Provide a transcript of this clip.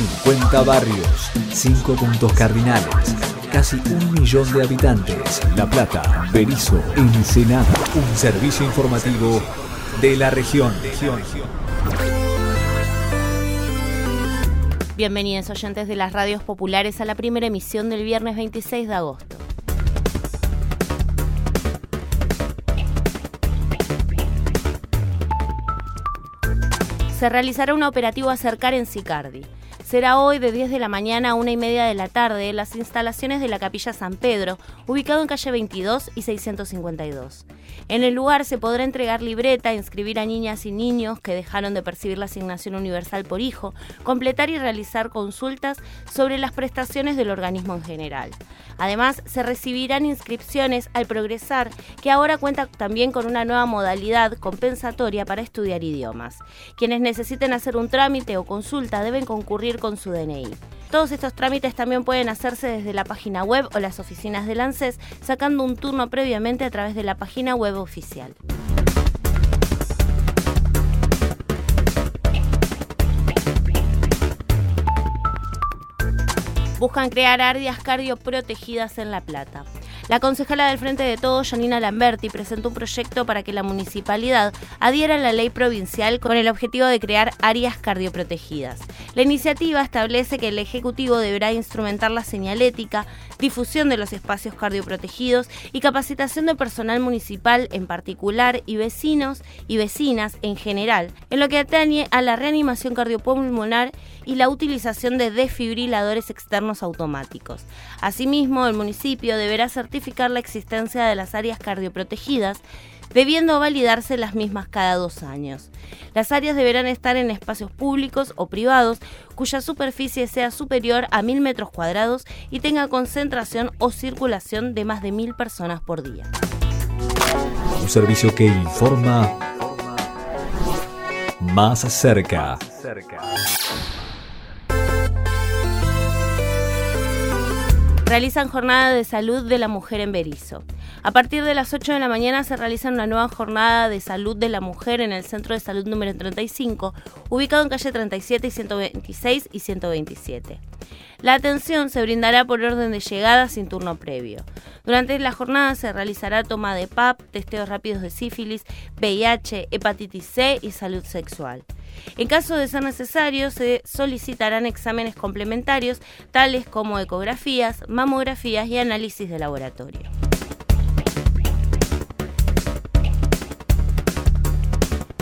50 barrios, 5 puntos cardinales, casi un millón de habitantes. La Plata, Berizo, Ensenada. Un servicio informativo de la región. Bienvenidos oyentes de las radios populares a la primera emisión del viernes 26 de agosto. Se realizará un operativo a acercar en Sicardi será hoy de 10 de la mañana a 1 y media de la tarde en las instalaciones de la Capilla San Pedro, ubicado en calle 22 y 652. En el lugar se podrá entregar libreta, inscribir a niñas y niños que dejaron de percibir la asignación universal por hijo, completar y realizar consultas sobre las prestaciones del organismo en general. Además, se recibirán inscripciones al progresar, que ahora cuenta también con una nueva modalidad compensatoria para estudiar idiomas. Quienes necesiten hacer un trámite o consulta deben concurrir con su DNI. Todos estos trámites también pueden hacerse desde la página web o las oficinas del ANSES, sacando un turno previamente a través de la página web oficial. Buscan crear áreas cardioprotegidas en La Plata. La concejala del Frente de Todos, Janina Lamberti, presentó un proyecto para que la municipalidad adhiera a la ley provincial con el objetivo de crear áreas cardioprotegidas. La iniciativa establece que el Ejecutivo deberá instrumentar la señalética, difusión de los espacios cardioprotegidos y capacitación de personal municipal en particular y vecinos y vecinas en general, en lo que atañe a la reanimación cardiopulmonar y la utilización de desfibriladores externos automáticos. Asimismo, el municipio deberá certificar la existencia de las áreas cardioprotegidas, debiendo validarse las mismas cada dos años. Las áreas deberán estar en espacios públicos o privados cuya superficie sea superior a mil metros cuadrados y tenga concentración o circulación de más de mil personas por día. Un servicio que informa más cerca. realizan jornada de salud de la mujer en Berizo. A partir de las 8 de la mañana se realiza una nueva jornada de salud de la mujer en el Centro de Salud número 35, ubicado en calle 37 y 126 y 127. La atención se brindará por orden de llegada sin turno previo. Durante la jornada se realizará toma de PAP, testeos rápidos de sífilis, VIH, hepatitis C y salud sexual. En caso de ser necesario, se solicitarán exámenes complementarios, tales como ecografías, mamografías y análisis de laboratorio.